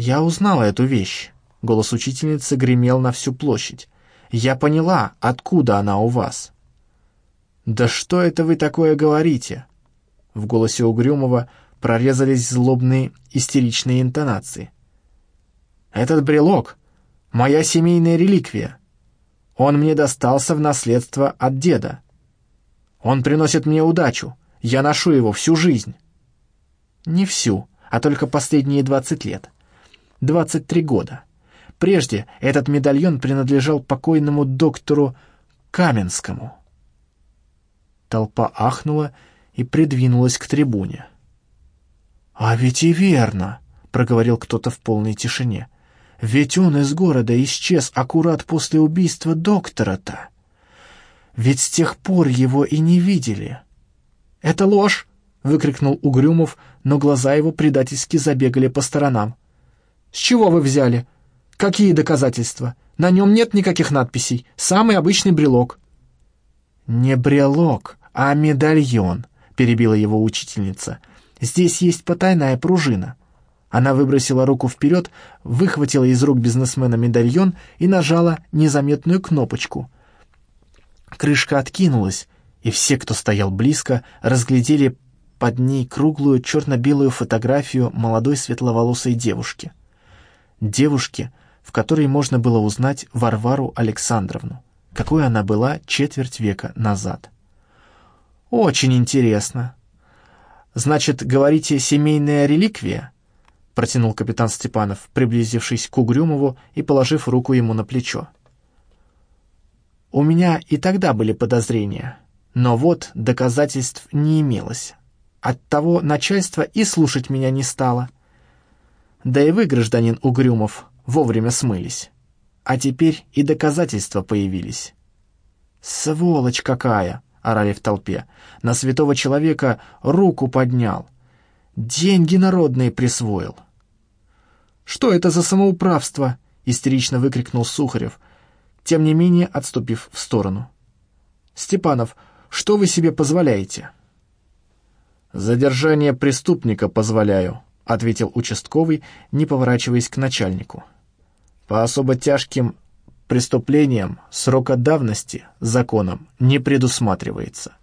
«Я узнала эту вещь», — голос учительницы гремел на всю площадь. «Я поняла, откуда она у вас». «Да что это вы такое говорите?» В голосе Угрюмова прорезались злобные истеричные интонации. «Этот брелок — моя семейная реликвия. Он мне достался в наследство от деда. Он приносит мне удачу, я ношу его всю жизнь». «Не всю, а только последние двадцать лет. Двадцать три года. Прежде этот медальон принадлежал покойному доктору Каменскому». Толпа ахнула и придвинулась к трибуне. «А ведь и верно», — проговорил кто-то в полной тишине. «Ведь он из города исчез аккурат после убийства доктора-то. Ведь с тех пор его и не видели». «Это ложь!» — выкрикнул Угрюмов, но глаза его предательски забегали по сторонам. «С чего вы взяли? Какие доказательства? На нем нет никаких надписей. Самый обычный брелок». «Не брелок, а медальон», — перебила его учительница. Здесь есть потайная пружина». Она выбросила руку вперед, выхватила из рук бизнесмена медальон и нажала незаметную кнопочку. Крышка откинулась, и все, кто стоял близко, разглядели под ней круглую черно-белую фотографию молодой светловолосой девушки. Девушки, в которой можно было узнать Варвару Александровну, какой она была четверть века назад. «Очень интересно», «Значит, говорите, семейная реликвия?» — протянул капитан Степанов, приблизившись к Угрюмову и положив руку ему на плечо. «У меня и тогда были подозрения, но вот доказательств не имелось. Оттого начальство и слушать меня не стало. Да и вы, гражданин Угрюмов, вовремя смылись. А теперь и доказательства появились». «Сволочь какая!» — орали в толпе. «На святого человека руку поднял. Деньги народные присвоил». «Что это за самоуправство?» — истерично выкрикнул Сухарев, тем не менее отступив в сторону. «Степанов, что вы себе позволяете?» «Задержание преступника позволяю», — ответил участковый, не поворачиваясь к начальнику. «По особо тяжким преступлением срока давности законом не предусматривается.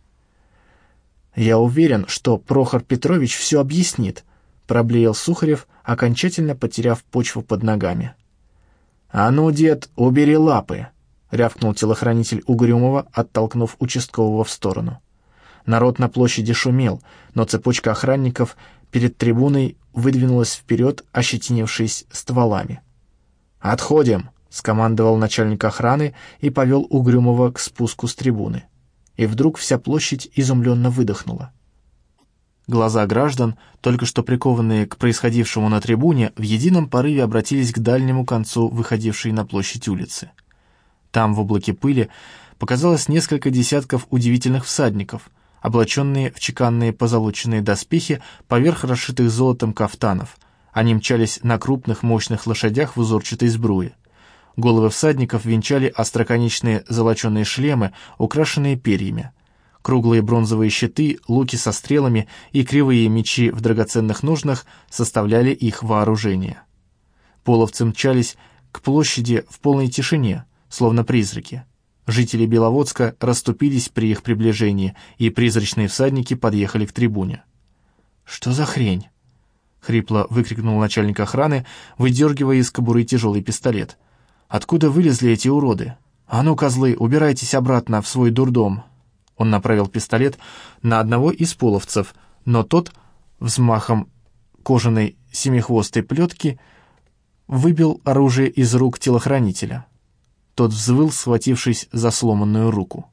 «Я уверен, что Прохор Петрович все объяснит», — проблеял Сухарев, окончательно потеряв почву под ногами. «А ну, дед, убери лапы!» — рявкнул телохранитель Угрюмова, оттолкнув участкового в сторону. Народ на площади шумел, но цепочка охранников перед трибуной выдвинулась вперед, ощетинившись стволами. «Отходим!» скомандовал начальник охраны и повел Угрюмова к спуску с трибуны. И вдруг вся площадь изумленно выдохнула. Глаза граждан, только что прикованные к происходившему на трибуне, в едином порыве обратились к дальнему концу выходившей на площадь улицы. Там, в облаке пыли, показалось несколько десятков удивительных всадников, облаченные в чеканные позолоченные доспехи поверх расшитых золотом кафтанов. Они мчались на крупных мощных лошадях в узорчатой сбруе. Головы всадников венчали остроконечные золоченые шлемы, украшенные перьями. Круглые бронзовые щиты, луки со стрелами и кривые мечи в драгоценных ножнах составляли их вооружение. Половцы мчались к площади в полной тишине, словно призраки. Жители Беловодска расступились при их приближении, и призрачные всадники подъехали к трибуне. «Что за хрень?» — хрипло выкрикнул начальник охраны, выдергивая из кобуры тяжелый пистолет — Откуда вылезли эти уроды? А ну, козлы, убирайтесь обратно в свой дурдом. Он направил пистолет на одного из половцев, но тот взмахом кожаной семихвостой плетки выбил оружие из рук телохранителя. Тот взвыл, схватившись за сломанную руку.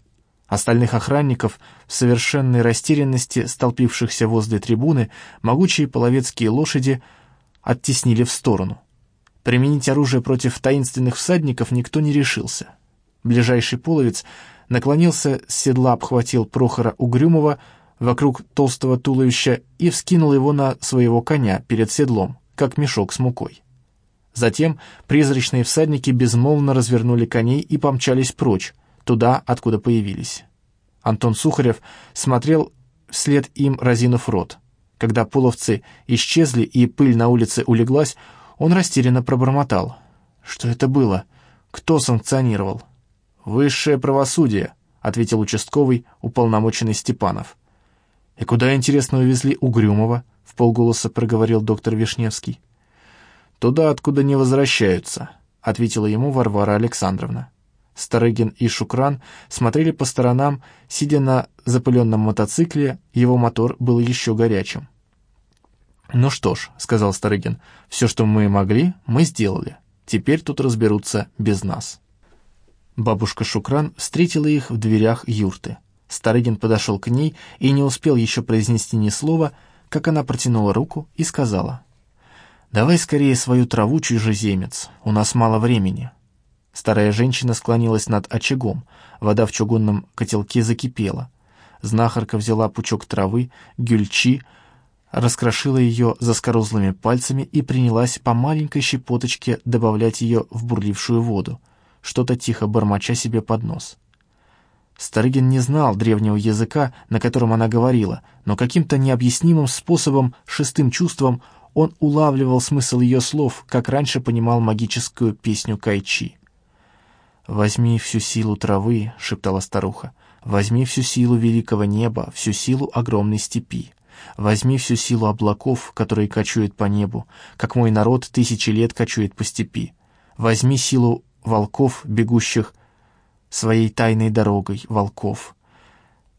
Остальных охранников, в совершенной растерянности столпившихся возле трибуны, могучие половецкие лошади оттеснили в сторону. Применить оружие против таинственных всадников никто не решился. Ближайший половец наклонился с седла, обхватил Прохора Угрюмова вокруг толстого туловища и вскинул его на своего коня перед седлом, как мешок с мукой. Затем призрачные всадники безмолвно развернули коней и помчались прочь, туда, откуда появились. Антон Сухарев смотрел вслед им, разинув рот. Когда половцы исчезли и пыль на улице улеглась, Он растерянно пробормотал. «Что это было? Кто санкционировал?» «Высшее правосудие», — ответил участковый, уполномоченный Степанов. «И куда, интересно, увезли Угрюмова?» — в полголоса проговорил доктор Вишневский. «Туда, откуда не возвращаются», — ответила ему Варвара Александровна. Старыгин и Шукран смотрели по сторонам, сидя на запыленном мотоцикле, его мотор был еще горячим. «Ну что ж», — сказал Старыгин, — «все, что мы могли, мы сделали. Теперь тут разберутся без нас». Бабушка Шукран встретила их в дверях юрты. Старыгин подошел к ней и не успел еще произнести ни слова, как она протянула руку и сказала, «Давай скорее свою траву, чужеземец, у нас мало времени». Старая женщина склонилась над очагом, вода в чугунном котелке закипела. Знахарка взяла пучок травы, гюльчи, раскрошила ее заскорузлыми пальцами и принялась по маленькой щепоточке добавлять ее в бурлившую воду, что-то тихо бормоча себе под нос. Старыгин не знал древнего языка, на котором она говорила, но каким-то необъяснимым способом, шестым чувством, он улавливал смысл ее слов, как раньше понимал магическую песню Кайчи. «Возьми всю силу травы», — шептала старуха, — «возьми всю силу великого неба, всю силу огромной степи. Возьми всю силу облаков, которые кочуют по небу, как мой народ тысячи лет кочует по степи. Возьми силу волков, бегущих своей тайной дорогой, волков,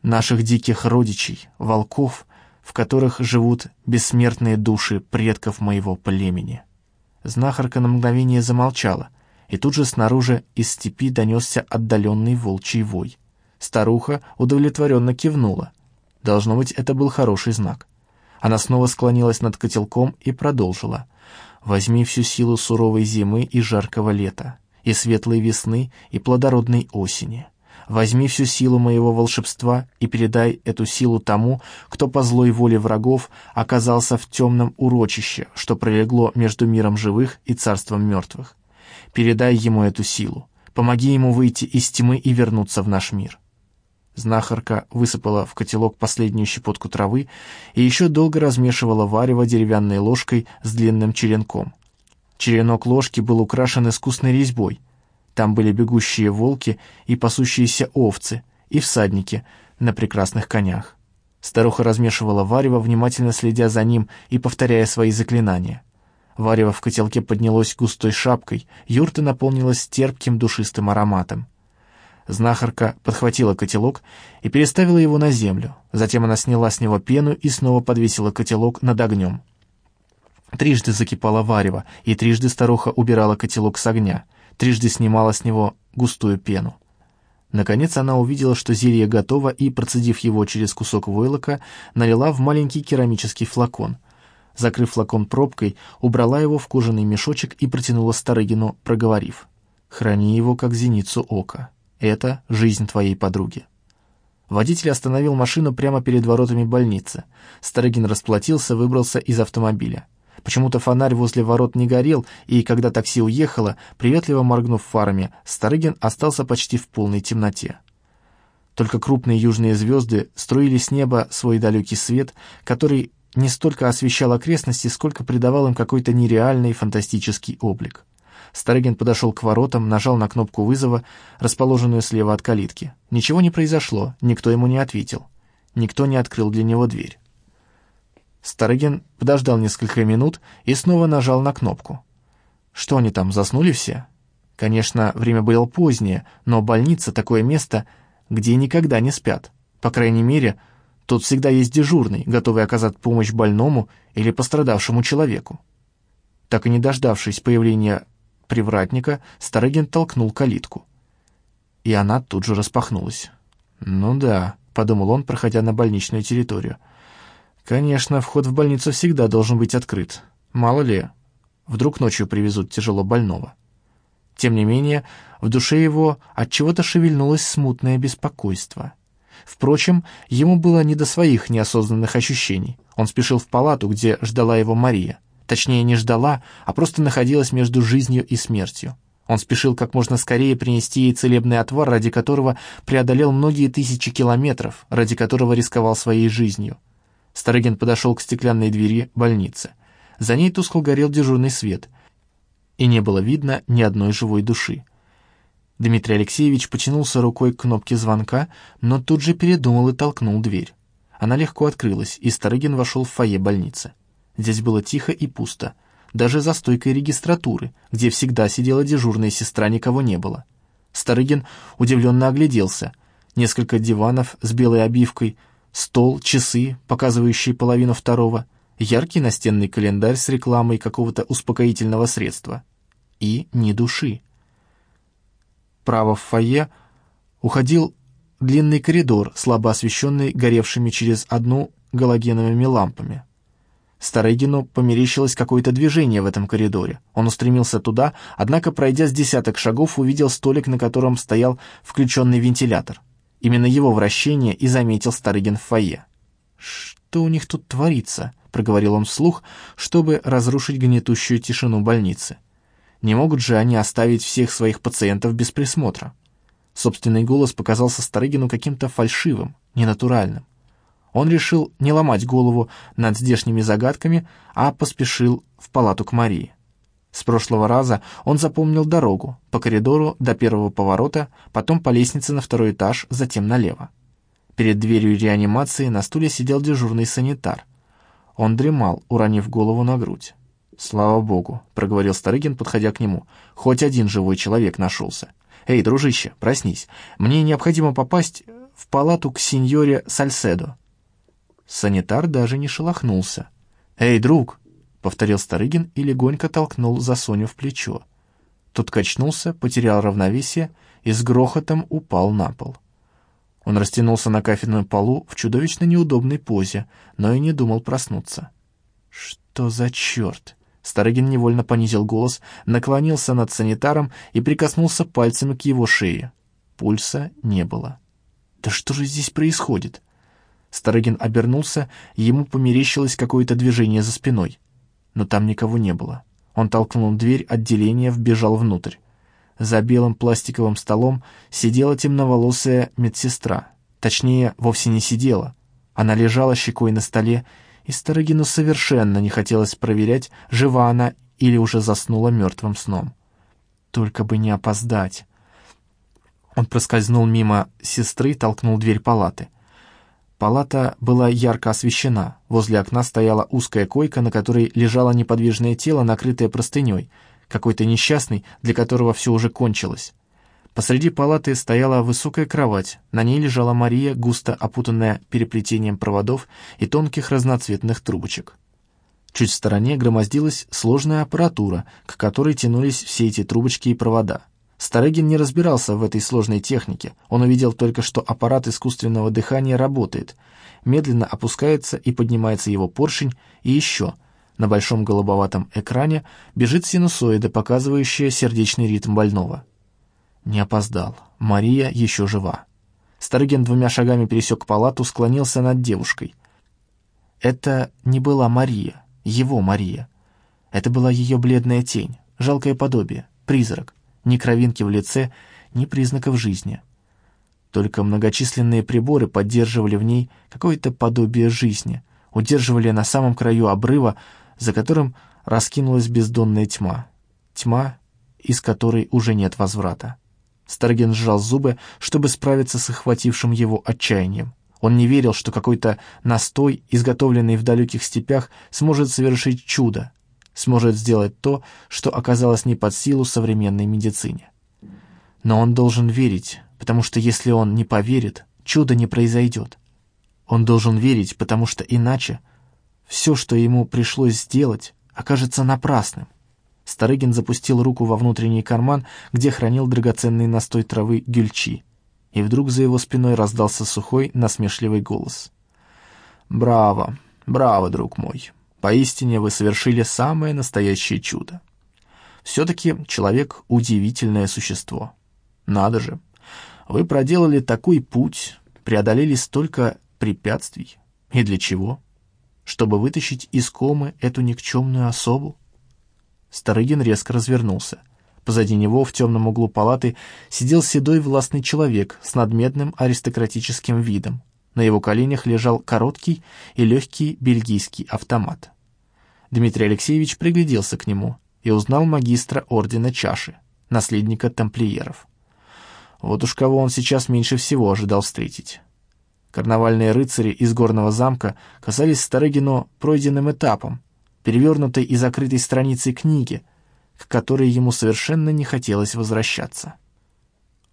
наших диких родичей, волков, в которых живут бессмертные души предков моего племени». Знахарка на мгновение замолчала — и тут же снаружи из степи донесся отдаленный волчий вой. Старуха удовлетворенно кивнула. Должно быть, это был хороший знак. Она снова склонилась над котелком и продолжила. «Возьми всю силу суровой зимы и жаркого лета, и светлой весны, и плодородной осени. Возьми всю силу моего волшебства и передай эту силу тому, кто по злой воле врагов оказался в темном урочище, что пролегло между миром живых и царством мертвых. Передай ему эту силу. Помоги ему выйти из тьмы и вернуться в наш мир». Знахарка высыпала в котелок последнюю щепотку травы и еще долго размешивала варево деревянной ложкой с длинным черенком. Черенок ложки был украшен искусной резьбой. Там были бегущие волки и пасущиеся овцы, и всадники на прекрасных конях. Старуха размешивала варево, внимательно следя за ним и повторяя свои заклинания. Варево в котелке поднялось густой шапкой, юрта наполнилась терпким душистым ароматом. Знахарка подхватила котелок и переставила его на землю. Затем она сняла с него пену и снова подвесила котелок над огнем. Трижды закипала варево, и трижды старуха убирала котелок с огня, трижды снимала с него густую пену. Наконец она увидела, что зелье готово, и, процедив его через кусок войлока, налила в маленький керамический флакон — Закрыв флакон пробкой, убрала его в кожаный мешочек и протянула Старыгину, проговорив. «Храни его, как зеницу ока. Это жизнь твоей подруги». Водитель остановил машину прямо перед воротами больницы. Старыгин расплатился, выбрался из автомобиля. Почему-то фонарь возле ворот не горел, и когда такси уехало, приветливо моргнув фарами, Старыгин остался почти в полной темноте. Только крупные южные звезды струили с неба свой далекий свет, который не столько освещал окрестности, сколько придавал им какой-то нереальный фантастический облик. Старыгин подошел к воротам, нажал на кнопку вызова, расположенную слева от калитки. Ничего не произошло, никто ему не ответил. Никто не открыл для него дверь. Старыгин подождал несколько минут и снова нажал на кнопку. Что они там, заснули все? Конечно, время было позднее, но больница — такое место, где никогда не спят. По крайней мере, Тут всегда есть дежурный, готовый оказать помощь больному или пострадавшему человеку. Так и не дождавшись появления привратника, Старыгин толкнул калитку. И она тут же распахнулась. «Ну да», — подумал он, проходя на больничную территорию. «Конечно, вход в больницу всегда должен быть открыт. Мало ли, вдруг ночью привезут тяжело больного». Тем не менее, в душе его от чего то шевельнулось смутное беспокойство — Впрочем, ему было не до своих неосознанных ощущений. Он спешил в палату, где ждала его Мария. Точнее, не ждала, а просто находилась между жизнью и смертью. Он спешил как можно скорее принести ей целебный отвар, ради которого преодолел многие тысячи километров, ради которого рисковал своей жизнью. Старыгин подошел к стеклянной двери больницы. За ней тускло горел дежурный свет. и не было видно ни одной живой души. Дмитрий Алексеевич потянулся рукой к кнопке звонка, но тут же передумал и толкнул дверь. Она легко открылась, и Старыгин вошел в фойе больницы. Здесь было тихо и пусто. Даже за стойкой регистратуры, где всегда сидела дежурная сестра, никого не было. Старыгин удивленно огляделся. Несколько диванов с белой обивкой, стол, часы, показывающие половину второго, яркий настенный календарь с рекламой какого-то успокоительного средства. И ни души. Право в фойе уходил длинный коридор, слабо освещенный горевшими через одну галогеновыми лампами. Старыгину померещилось какое-то движение в этом коридоре. Он устремился туда, однако, пройдя с десяток шагов, увидел столик, на котором стоял включенный вентилятор. Именно его вращение и заметил Старыгин в фойе. «Что у них тут творится?» — проговорил он вслух, чтобы разрушить гнетущую тишину больницы. «Не могут же они оставить всех своих пациентов без присмотра?» Собственный голос показался Старыгину каким-то фальшивым, ненатуральным. Он решил не ломать голову над здешними загадками, а поспешил в палату к Марии. С прошлого раза он запомнил дорогу по коридору до первого поворота, потом по лестнице на второй этаж, затем налево. Перед дверью реанимации на стуле сидел дежурный санитар. Он дремал, уронив голову на грудь. «Слава богу», — проговорил Старыгин, подходя к нему, — «хоть один живой человек нашелся. Эй, дружище, проснись, мне необходимо попасть в палату к сеньоре Сальседо». Санитар даже не шелохнулся. «Эй, друг!» — повторил Старыгин и легонько толкнул за Соню в плечо. Тот качнулся, потерял равновесие и с грохотом упал на пол. Он растянулся на кафельном полу в чудовищно неудобной позе, но и не думал проснуться. «Что за черт?» Старыгин невольно понизил голос, наклонился над санитаром и прикоснулся пальцами к его шее. Пульса не было. «Да что же здесь происходит?» Старыгин обернулся, ему померещилось какое-то движение за спиной. Но там никого не было. Он толкнул дверь отделения, вбежал внутрь. За белым пластиковым столом сидела темноволосая медсестра. Точнее, вовсе не сидела. Она лежала щекой на столе, и Старыгину совершенно не хотелось проверять, жива она или уже заснула мертвым сном. Только бы не опоздать. Он проскользнул мимо сестры, толкнул дверь палаты. Палата была ярко освещена. Возле окна стояла узкая койка, на которой лежало неподвижное тело, накрытое простыней, какой-то несчастный, для которого все уже кончилось. Посреди палаты стояла высокая кровать, на ней лежала Мария, густо опутанная переплетением проводов и тонких разноцветных трубочек. Чуть в стороне громоздилась сложная аппаратура, к которой тянулись все эти трубочки и провода. Старыгин не разбирался в этой сложной технике. Он увидел только, что аппарат искусственного дыхания работает. Медленно опускается и поднимается его поршень, и еще. На большом голубоватом экране бежит синусоида, показывающая сердечный ритм больного. Не опоздал. Мария еще жива. Старыгин двумя шагами пересек палату, склонился над девушкой. Это не была Мария, его Мария. Это была ее бледная тень, жалкое подобие, призрак ни кровинки в лице, ни признаков жизни. Только многочисленные приборы поддерживали в ней какое-то подобие жизни, удерживали на самом краю обрыва, за которым раскинулась бездонная тьма. Тьма, из которой уже нет возврата. Старген сжал зубы, чтобы справиться с охватившим его отчаянием. Он не верил, что какой-то настой, изготовленный в далеких степях, сможет совершить чудо, сможет сделать то, что оказалось не под силу современной медицине. Но он должен верить, потому что если он не поверит, чудо не произойдет. Он должен верить, потому что иначе все, что ему пришлось сделать, окажется напрасным. Старыгин запустил руку во внутренний карман, где хранил драгоценный настой травы гюльчи, и вдруг за его спиной раздался сухой, насмешливый голос. «Браво, браво, друг мой!» Поистине вы совершили самое настоящее чудо. Все-таки человек — удивительное существо. Надо же, вы проделали такой путь, преодолели столько препятствий. И для чего? Чтобы вытащить из комы эту никчемную особу? Старыгин резко развернулся. Позади него, в темном углу палаты, сидел седой властный человек с надменным аристократическим видом. На его коленях лежал короткий и легкий бельгийский автомат. Дмитрий Алексеевич пригляделся к нему. и узнал магистра Ордена Чаши, наследника тамплиеров. Вот уж кого он сейчас меньше всего ожидал встретить. Карнавальные рыцари из горного замка касались Старыгину пройденным этапом, перевернутой и закрытой страницей книги, к которой ему совершенно не хотелось возвращаться.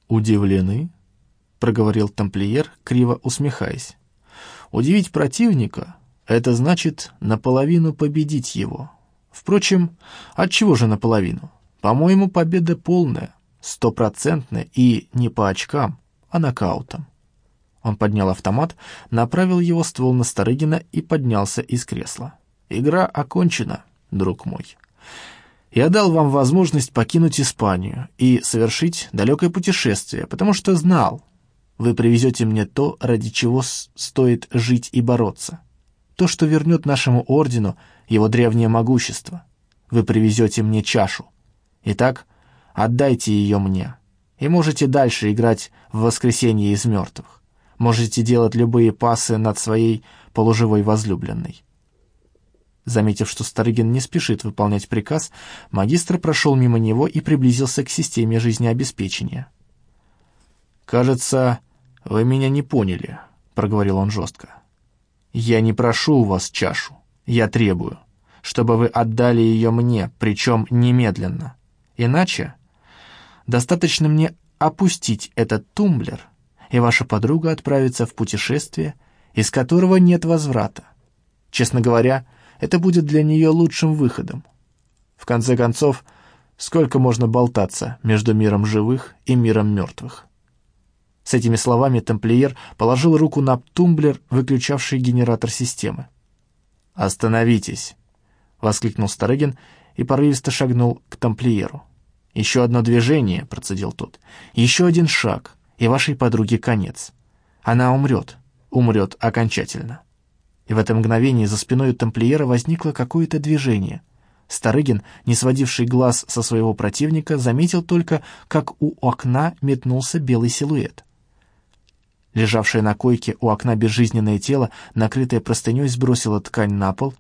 «Удивлены?» — проговорил тамплиер, криво усмехаясь. «Удивить противника — это значит наполовину победить его. Впрочем, от чего же наполовину? По-моему, победа полная, стопроцентная и не по очкам, а нокаутом». Он поднял автомат, направил его ствол на Старыгина и поднялся из кресла. «Игра окончена, друг мой. Я дал вам возможность покинуть Испанию и совершить далекое путешествие, потому что знал, вы привезете мне то, ради чего стоит жить и бороться. То, что вернет нашему ордену его древнее могущество. Вы привезете мне чашу. Итак, отдайте ее мне, и можете дальше играть в воскресенье из мертвых. Можете делать любые пасы над своей полуживой возлюбленной. Заметив, что Старыгин не спешит выполнять приказ, магистр прошел мимо него и приблизился к системе жизнеобеспечения. «Кажется, вы меня не поняли», — проговорил он жестко. «Я не прошу у вас чашу, я требую, чтобы вы отдали ее мне, причем немедленно. Иначе достаточно мне опустить этот тумблер и ваша подруга отправится в путешествие, из которого нет возврата. Честно говоря, это будет для нее лучшим выходом. В конце концов, сколько можно болтаться между миром живых и миром мертвых? С этими словами тамплиер положил руку на тумблер, выключавший генератор системы. «Остановитесь!» — воскликнул Старыгин и порывисто шагнул к тамплиеру. «Еще одно движение», — процедил тот. «Еще один шаг, и вашей подруге конец. Она умрет, умрет окончательно. И в это мгновение за спиной у тамплиера возникло какое-то движение. Старыгин, не сводивший глаз со своего противника, заметил только, как у окна метнулся белый силуэт. Лежавшее на койке у окна безжизненное тело, накрытое простыней, сбросило ткань на пол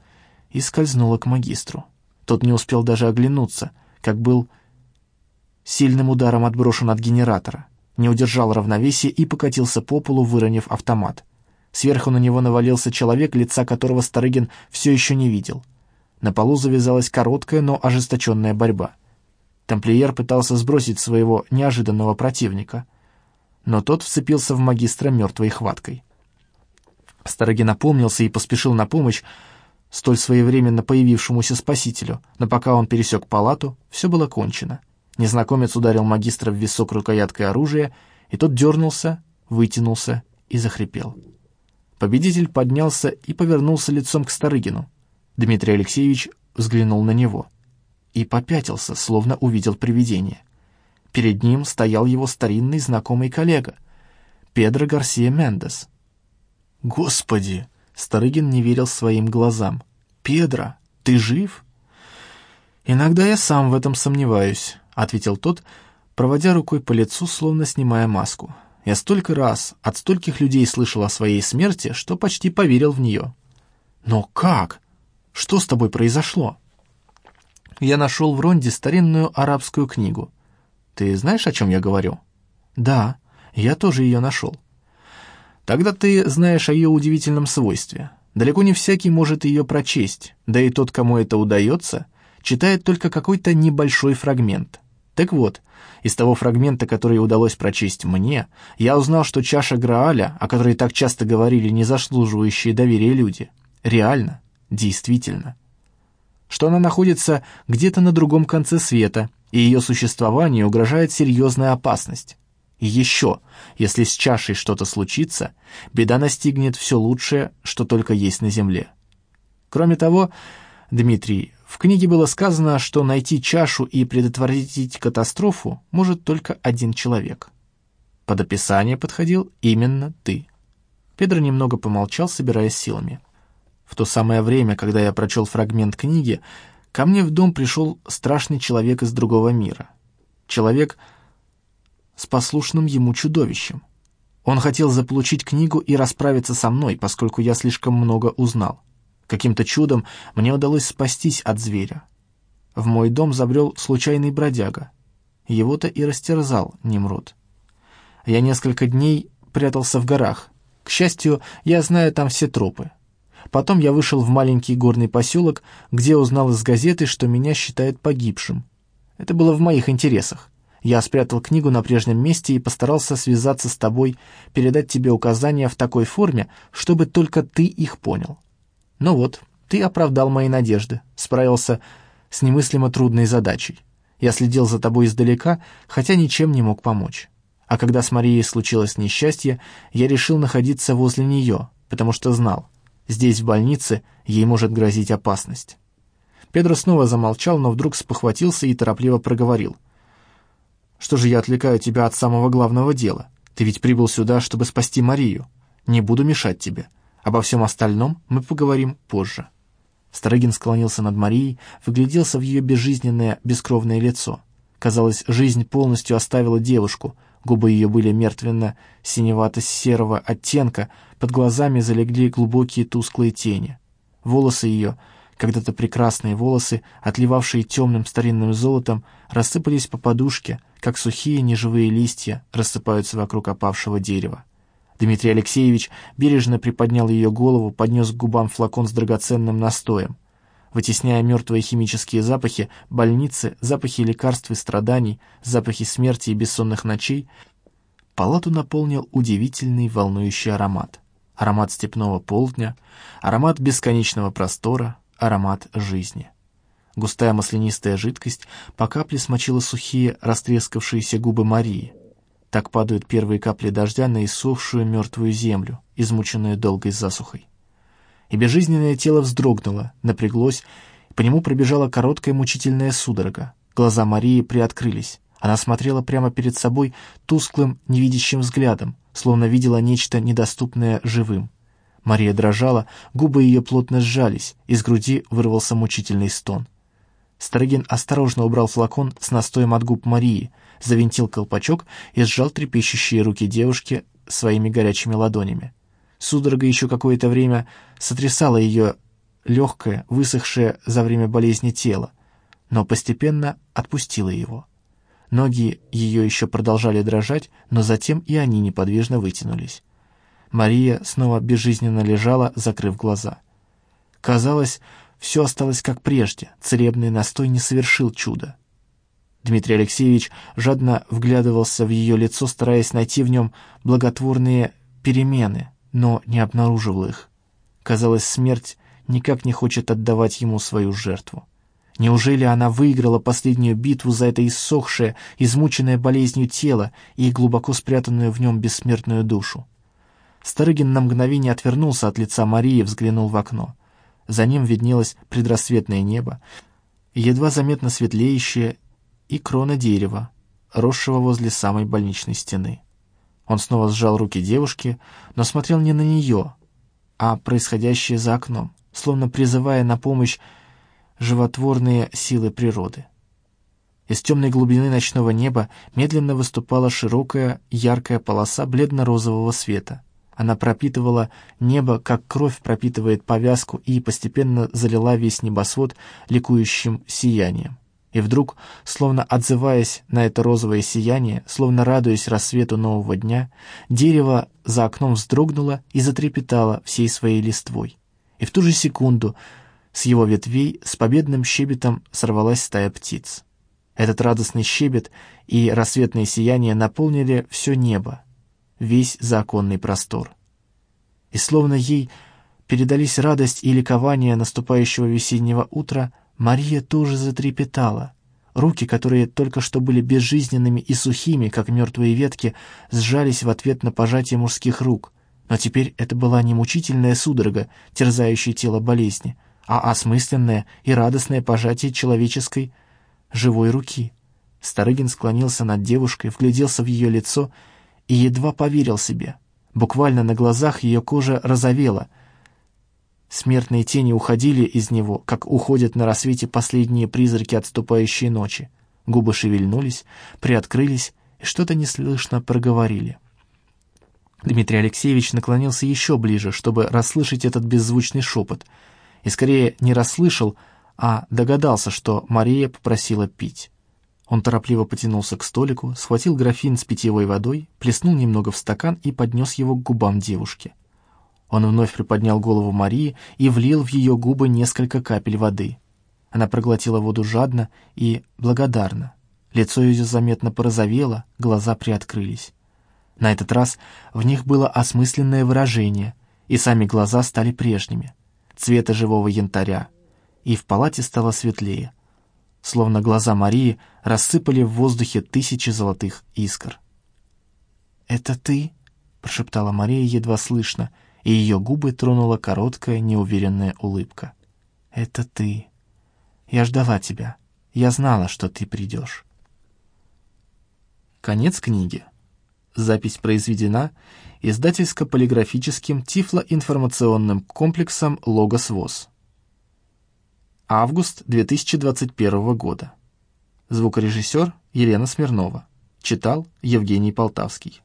и скользнуло к магистру. Тот не успел даже оглянуться, как был сильным ударом отброшен от генератора не удержал равновесия и покатился по полу, выронив автомат. Сверху на него навалился человек, лица которого Старыгин все еще не видел. На полу завязалась короткая, но ожесточенная борьба. Тамплиер пытался сбросить своего неожиданного противника, но тот вцепился в магистра мертвой хваткой. Старыгин опомнился и поспешил на помощь столь своевременно появившемуся спасителю, но пока он пересек палату, все было кончено. Незнакомец ударил магистра в висок рукояткой оружия, и тот дернулся, вытянулся и захрипел. Победитель поднялся и повернулся лицом к Старыгину. Дмитрий Алексеевич взглянул на него и попятился, словно увидел привидение. Перед ним стоял его старинный знакомый коллега, Педро Гарсия Мендес. «Господи!» — Старыгин не верил своим глазам. «Педро, ты жив?» «Иногда я сам в этом сомневаюсь», — ответил тот, проводя рукой по лицу, словно снимая маску. «Я столько раз от стольких людей слышал о своей смерти, что почти поверил в нее». «Но как? Что с тобой произошло?» «Я нашел в Ронде старинную арабскую книгу. Ты знаешь, о чем я говорю?» «Да, я тоже ее нашел». «Тогда ты знаешь о ее удивительном свойстве. Далеко не всякий может ее прочесть, да и тот, кому это удается, читает только какой-то небольшой фрагмент. Так вот, из того фрагмента, который удалось прочесть мне, я узнал, что чаша Грааля, о которой так часто говорили незаслуживающие доверия люди, реально, действительно. Что она находится где-то на другом конце света, и ее существование угрожает серьезная опасность. И еще, если с чашей что-то случится, беда настигнет все лучшее, что только есть на земле. Кроме того, Дмитрий, в книге было сказано, что найти чашу и предотвратить катастрофу может только один человек. Под описание подходил именно ты. Педро немного помолчал, собираясь силами. В то самое время, когда я прочел фрагмент книги, ко мне в дом пришел страшный человек из другого мира. Человек с послушным ему чудовищем. Он хотел заполучить книгу и расправиться со мной, поскольку я слишком много узнал. Каким-то чудом мне удалось спастись от зверя. в мой дом забрел случайный бродяга. Его-то и растерзал Немрод. Я несколько дней прятался в горах. К счастью, я знаю там все тропы. Потом я вышел в маленький горный поселок, где узнал из газеты, что меня считают погибшим. Это было в моих интересах. Я спрятал книгу на прежнем месте и постарался связаться с тобой, передать тебе указания в такой форме, чтобы только ты их понял. Ну вот, ты оправдал мои надежды, справился с немыслимо трудной задачей. Я следил за тобой издалека, хотя ничем не мог помочь. А когда с Марией случилось несчастье, я решил находиться возле нее, потому что знал, здесь, в больнице, ей может грозить опасность. Педро снова замолчал, но вдруг спохватился и торопливо проговорил. «Что же я отвлекаю тебя от самого главного дела? Ты ведь прибыл сюда, чтобы спасти Марию. Не буду мешать тебе. Обо всем остальном мы поговорим позже». Старыгин склонился над Марией, выгляделся в ее безжизненное, бескровное лицо. Казалось, жизнь полностью оставила девушку, губы ее были мертвенно-синевато-серого оттенка, под глазами залегли глубокие тусклые тени. Волосы ее, когда-то прекрасные волосы, отливавшие темным старинным золотом, рассыпались по подушке, как сухие неживые листья рассыпаются вокруг опавшего дерева. Дмитрий Алексеевич бережно приподнял ее голову, поднес к губам флакон с драгоценным настоем. Вытесняя мертвые химические запахи, больницы, запахи лекарств и страданий, запахи смерти и бессонных ночей, палату наполнил удивительный волнующий аромат. Аромат степного полдня, аромат бесконечного простора, аромат жизни. Густая маслянистая жидкость по капле смочила сухие, растрескавшиеся губы Марии. Так падают первые капли дождя на иссохшую мертвую землю, измученную долгой засухой. И безжизненное тело вздрогнуло, напряглось, по нему пробежала короткая мучительная судорога. Глаза Марии приоткрылись. Она смотрела прямо перед собой тусклым, невидящим взглядом, словно видела нечто недоступное живым. Мария дрожала, губы ее плотно сжались, из груди вырвался мучительный стон. Старыгин осторожно убрал флакон с настоем от губ Марии, завинтил колпачок и сжал трепещущие руки девушки своими горячими ладонями. Судорога еще какое-то время сотрясала ее легкое, высохшее за время болезни тело, но постепенно отпустила его. Ноги ее еще продолжали дрожать, но затем и они неподвижно вытянулись. Мария снова безжизненно лежала, закрыв глаза. Казалось, все осталось как прежде, целебный настой не совершил чуда. Дмитрий Алексеевич жадно вглядывался в ее лицо, стараясь найти в нем благотворные перемены, но не обнаруживал их. Казалось, смерть никак не хочет отдавать ему свою жертву. Неужели она выиграла последнюю битву за это иссохшее, измученное болезнью тело и глубоко спрятанную в нем бессмертную душу? Старыгин на мгновение отвернулся от лица Марии и взглянул в окно. За ним виднелось предрассветное небо, едва заметно светлеющее и крона дерева, росшего возле самой больничной стены. Он снова сжал руки девушки, но смотрел не на нее, а происходящее за окном, словно призывая на помощь животворные силы природы. Из темной глубины ночного неба медленно выступала широкая, яркая полоса бледно-розового света. Она пропитывала небо, как кровь пропитывает повязку, и постепенно залила весь небосвод ликующим сиянием. И вдруг, словно отзываясь на это розовое сияние, словно радуясь рассвету нового дня, дерево за окном вздрогнуло и затрепетало всей своей листвой. И в ту же секунду с его ветвей с победным щебетом сорвалась стая птиц. Этот радостный щебет и рассветное сияние наполнили все небо, весь законный простор. И словно ей передались радость и ликование наступающего весеннего утра, Мария тоже затрепетала. Руки, которые только что были безжизненными и сухими, как мертвые ветки, сжались в ответ на пожатие мужских рук. Но теперь это была не мучительная судорога, терзающая тело болезни, а осмысленное и радостное пожатие человеческой живой руки. Старыгин склонился над девушкой, вгляделся в ее лицо и едва поверил себе. Буквально на глазах ее кожа розовела — Смертные тени уходили из него, как уходят на рассвете последние призраки отступающей ночи. Губы шевельнулись, приоткрылись и что-то неслышно проговорили. Дмитрий Алексеевич наклонился еще ближе, чтобы расслышать этот беззвучный шепот. И скорее не расслышал, а догадался, что Мария попросила пить. Он торопливо потянулся к столику, схватил графин с питьевой водой, плеснул немного в стакан и поднес его к губам девушки. Он вновь приподнял голову Марии и влил в ее губы несколько капель воды. Она проглотила воду жадно и благодарно. Лицо ее заметно порозовело, глаза приоткрылись. На этот раз в них было осмысленное выражение, и сами глаза стали прежними, цвета живого янтаря, и в палате стало светлее, словно глаза Марии рассыпали в воздухе тысячи золотых искр. «Это ты?» — прошептала Мария едва слышно, и ее губы тронула короткая неуверенная улыбка. «Это ты. Я ждала тебя. Я знала, что ты придешь». Конец книги. Запись произведена издательско-полиграфическим тифлоинформационным комплексом «Логос ВОЗ». Август 2021 года. Звукорежиссер Елена Смирнова. Читал Евгений Полтавский.